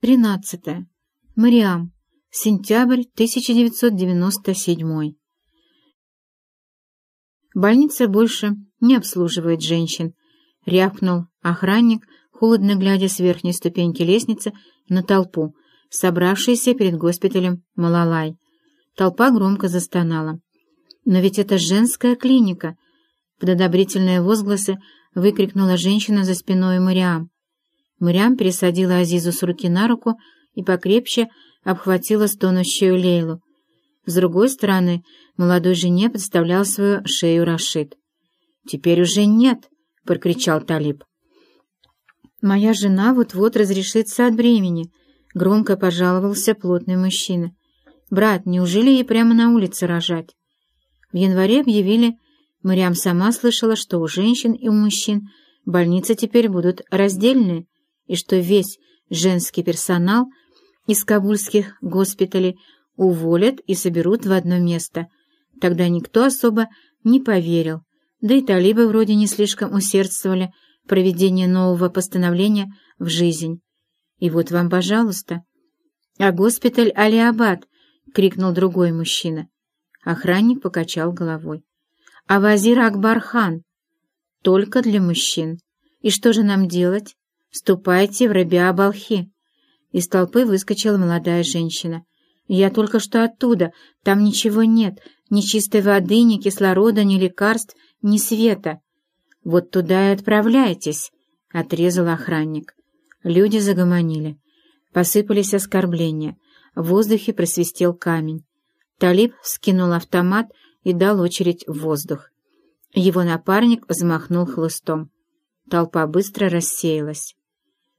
13. Мариам. Сентябрь 1997. Больница больше не обслуживает женщин, рявкнул охранник, холодно глядя с верхней ступеньки лестницы на толпу, собравшуюся перед госпиталем Малалай. Толпа громко застонала. «Но ведь это женская клиника!» Под одобрительные возгласы выкрикнула женщина за спиной Мариам. Мырям пересадила Азизу с руки на руку и покрепче обхватила стонущую Лейлу. С другой стороны, молодой жене подставлял свою шею Рашид. «Теперь уже нет!» — прокричал Талиб. «Моя жена вот-вот разрешится от бремени», — громко пожаловался плотный мужчина. «Брат, неужели ей прямо на улице рожать?» В январе объявили, Мариам сама слышала, что у женщин и у мужчин больницы теперь будут раздельные, и что весь женский персонал из кабульских госпиталей уволят и соберут в одно место. Тогда никто особо не поверил, да и талибы вроде не слишком усердствовали в проведении нового постановления в жизнь. И вот вам, пожалуйста. «А госпиталь Алиабад!» — крикнул другой мужчина. Охранник покачал головой. «А вазир Акбархан!» «Только для мужчин. И что же нам делать?» «Ступайте в Рабиа-Балхи!» Из толпы выскочила молодая женщина. «Я только что оттуда. Там ничего нет. Ни чистой воды, ни кислорода, ни лекарств, ни света. Вот туда и отправляйтесь!» — отрезал охранник. Люди загомонили. Посыпались оскорбления. В воздухе просвистел камень. Талиб скинул автомат и дал очередь в воздух. Его напарник взмахнул хлыстом. Толпа быстро рассеялась.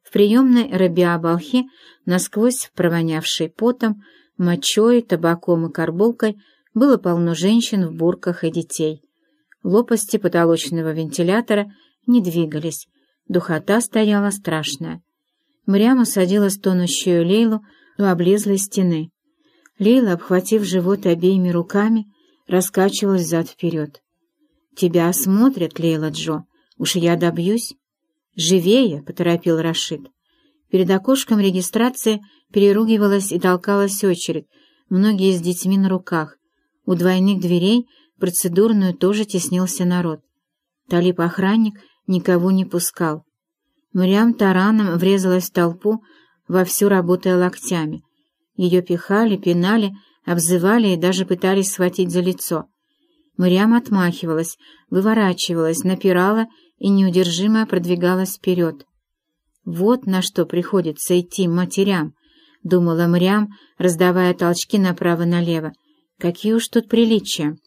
В приемной Рабиа Балхи, насквозь провонявшей потом, мочой, табаком и карболкой, было полно женщин в бурках и детей. Лопасти потолочного вентилятора не двигались, духота стояла страшная. Мряма садила стонущую Лейлу у облезлой стены. Лейла, обхватив живот обеими руками, раскачивалась зад-вперед. «Тебя осмотрят, Лейла Джо, уж я добьюсь». «Живее!» — поторопил Рашид. Перед окошком регистрации переругивалась и толкалась очередь, многие с детьми на руках. У двойных дверей процедурную тоже теснился народ. Талиб-охранник никого не пускал. Мрям тараном врезалась в толпу, вовсю работая локтями. Ее пихали, пинали, обзывали и даже пытались схватить за лицо. Мрям отмахивалась, выворачивалась, напирала и неудержимо продвигалась вперед. «Вот на что приходится идти матерям», — думала Мрям, раздавая толчки направо-налево. «Какие уж тут приличия!»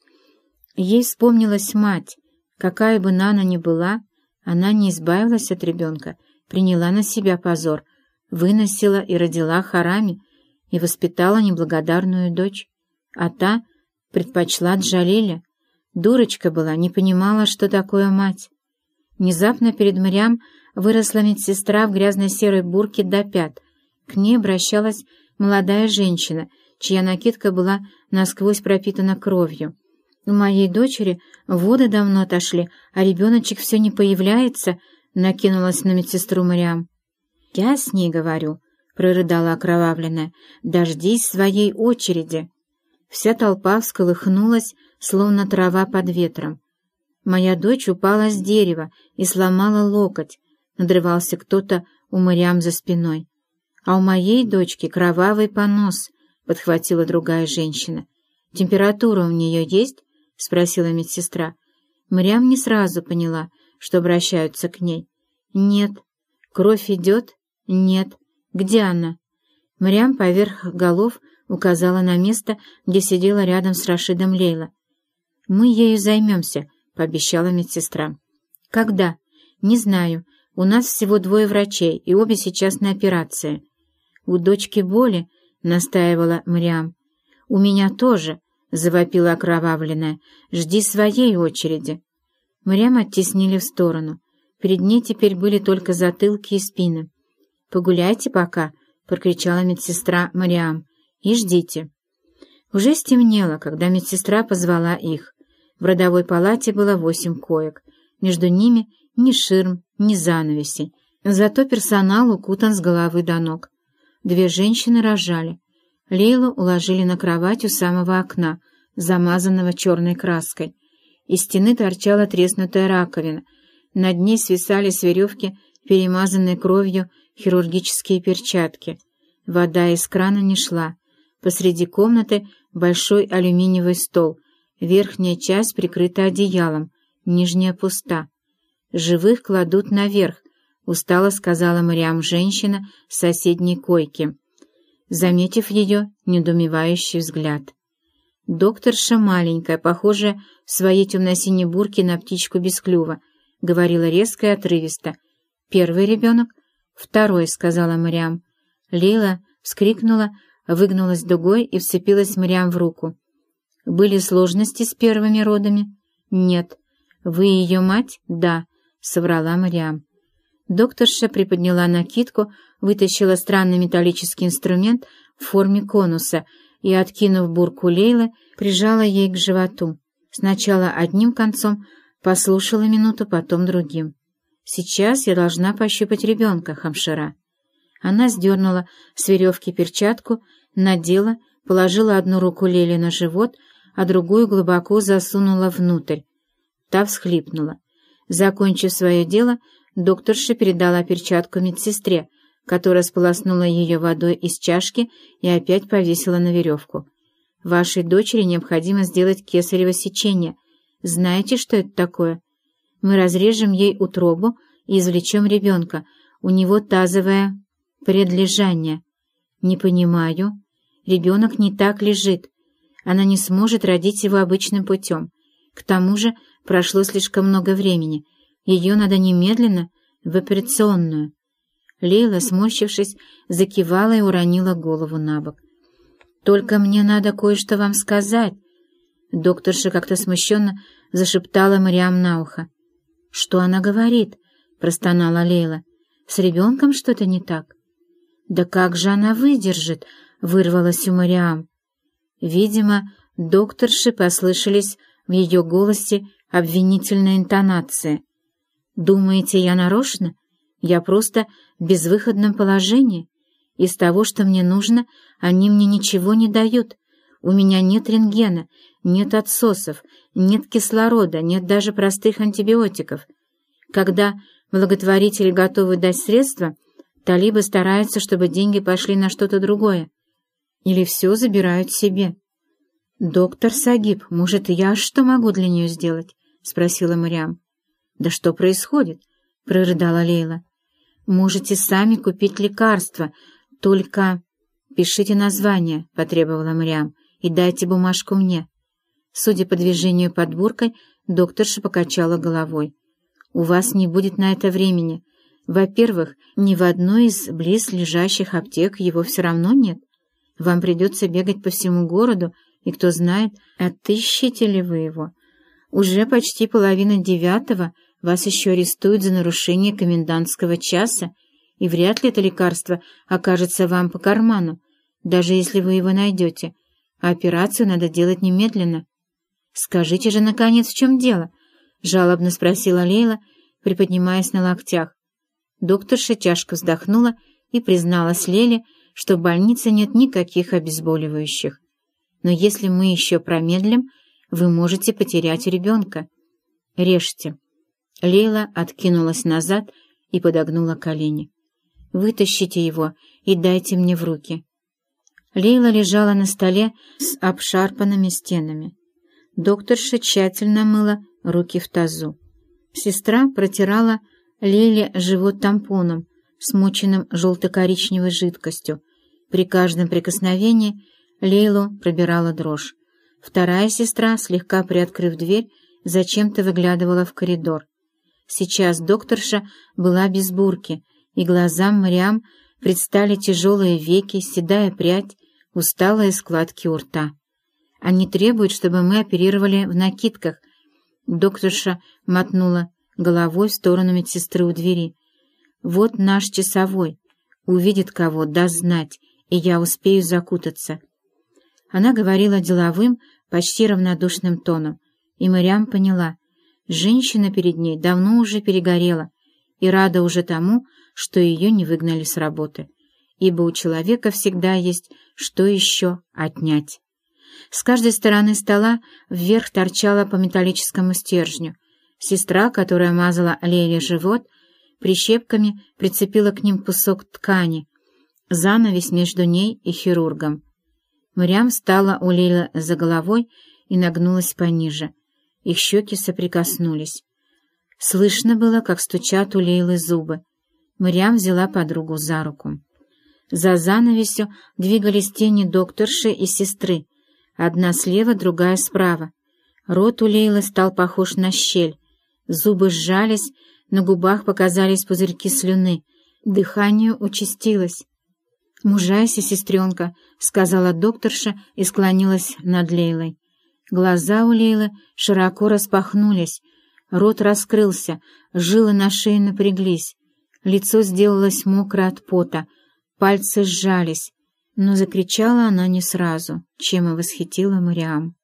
Ей вспомнилась мать. Какая бы Нана ни была, она не избавилась от ребенка, приняла на себя позор, выносила и родила Харами и воспитала неблагодарную дочь. А та предпочла Джалиля. Дурочка была, не понимала, что такое мать. Внезапно перед морям выросла медсестра в грязной серой бурке до пят. К ней обращалась молодая женщина, чья накидка была насквозь пропитана кровью. «У моей дочери воды давно отошли, а ребеночек все не появляется», — накинулась на медсестру Мариам. «Я с ней говорю», — прорыдала окровавленная, — «дождись своей очереди». Вся толпа всколыхнулась, словно трава под ветром. Моя дочь упала с дерева и сломала локоть, надрывался кто-то у Мариам за спиной. А у моей дочки кровавый понос, подхватила другая женщина. Температура у нее есть? спросила медсестра. Мариам не сразу поняла, что обращаются к ней. Нет. Кровь идет? Нет. Где она? Мариам поверх голов указала на место, где сидела рядом с Рашидом Лейла. «Мы ею займемся», — пообещала медсестра. «Когда?» «Не знаю. У нас всего двое врачей, и обе сейчас на операции». «У дочки боли?» — настаивала Мариам. «У меня тоже», — завопила окровавленная. «Жди своей очереди». Мариам оттеснили в сторону. Перед ней теперь были только затылки и спины. «Погуляйте пока», — прокричала медсестра Мариам, — «и ждите». Уже стемнело, когда медсестра позвала их. В родовой палате было восемь коек. Между ними ни ширм, ни занавесей. Зато персонал укутан с головы до ног. Две женщины рожали. Лейлу уложили на кровать у самого окна, замазанного черной краской. Из стены торчала треснутая раковина. Над ней свисали с веревки, перемазанные кровью, хирургические перчатки. Вода из крана не шла. Посреди комнаты большой алюминиевый стол. Верхняя часть прикрыта одеялом, нижняя пуста. «Живых кладут наверх», — устало сказала Мариам женщина с соседней койки, заметив ее недоумевающий взгляд. «Докторша маленькая, похожая в своей темно-синей бурке на птичку без клюва», — говорила резко и отрывисто. «Первый ребенок?» «Второй», — сказала Мариам. Лейла вскрикнула, выгнулась дугой и вцепилась Мариам в руку. «Были сложности с первыми родами?» «Нет». «Вы ее мать?» «Да», — соврала Мариам. Докторша приподняла накидку, вытащила странный металлический инструмент в форме конуса и, откинув бурку Лейлы, прижала ей к животу. Сначала одним концом, послушала минуту, потом другим. «Сейчас я должна пощупать ребенка, Хамшира». Она сдернула с веревки перчатку, надела, положила одну руку Лели на живот, а другую глубоко засунула внутрь. Та всхлипнула. Закончив свое дело, докторша передала перчатку медсестре, которая сполоснула ее водой из чашки и опять повесила на веревку. «Вашей дочери необходимо сделать кесарево сечение. Знаете, что это такое? Мы разрежем ей утробу и извлечем ребенка. У него тазовое предлежание. Не понимаю. Ребенок не так лежит. Она не сможет родить его обычным путем. К тому же прошло слишком много времени. Ее надо немедленно в операционную. Лейла, сморщившись, закивала и уронила голову на бок. «Только мне надо кое-что вам сказать». Докторша как-то смущенно зашептала Мариам на ухо. «Что она говорит?» — простонала Лейла. «С ребенком что-то не так?» «Да как же она выдержит?» — вырвалась у Мариам. Видимо, докторши послышались в ее голосе обвинительные интонации. «Думаете, я нарочно? Я просто в безвыходном положении. Из того, что мне нужно, они мне ничего не дают. У меня нет рентгена, нет отсосов, нет кислорода, нет даже простых антибиотиков. Когда благотворители готовы дать средства, талибы стараются, чтобы деньги пошли на что-то другое. Или все забирают себе. «Доктор Сагиб, может, я что могу для нее сделать?» — спросила Мариам. «Да что происходит?» — прорыдала Лейла. «Можете сами купить лекарства, только...» «Пишите название», — потребовала Мариам, — «и дайте бумажку мне». Судя по движению под буркой, докторша покачала головой. «У вас не будет на это времени. Во-первых, ни в одной из близ лежащих аптек его все равно нет. Вам придется бегать по всему городу, и кто знает, отыщете ли вы его. Уже почти половина девятого вас еще арестуют за нарушение комендантского часа, и вряд ли это лекарство окажется вам по карману, даже если вы его найдете. А операцию надо делать немедленно. «Скажите же, наконец, в чем дело?» — жалобно спросила Лейла, приподнимаясь на локтях. Докторша тяжко вздохнула и призналась Леле, что в больнице нет никаких обезболивающих. Но если мы еще промедлим, вы можете потерять ребенка. Режьте. Лейла откинулась назад и подогнула колени. «Вытащите его и дайте мне в руки». Лейла лежала на столе с обшарпанными стенами. Докторша тщательно мыла руки в тазу. Сестра протирала Лейле живот тампоном, смоченным желто-коричневой жидкостью. При каждом прикосновении Лейлу пробирала дрожь. Вторая сестра, слегка приоткрыв дверь, зачем-то выглядывала в коридор. Сейчас докторша была без бурки, и глазам Мариам предстали тяжелые веки, седая прядь, усталые складки у рта. Они требуют, чтобы мы оперировали в накидках. Докторша мотнула головой в сторону медсестры у двери. Вот наш часовой. Увидит кого, даст знать, и я успею закутаться. Она говорила деловым, почти равнодушным тоном, и Мариам поняла, женщина перед ней давно уже перегорела и рада уже тому, что ее не выгнали с работы. ибо у человека всегда есть что еще отнять. С каждой стороны стола вверх торчала по металлическому стержню. Сестра, которая мазала Лейле живот, прищепками прицепила к ним кусок ткани, занавес между ней и хирургом. Мрям встала у Лейлы за головой и нагнулась пониже. Их щеки соприкоснулись. Слышно было, как стучат у Лейлы зубы. Мрям взяла подругу за руку. За занавесью двигались тени докторши и сестры, одна слева, другая справа. Рот у Лейлы стал похож на щель, зубы сжались, на губах показались пузырьки слюны, дыхание участилось. «Мужайся, сестренка», — сказала докторша и склонилась над Лейлой. Глаза у Лейлы широко распахнулись, рот раскрылся, жилы на шее напряглись, лицо сделалось мокро от пота, пальцы сжались, но закричала она не сразу, чем и восхитила Мариам.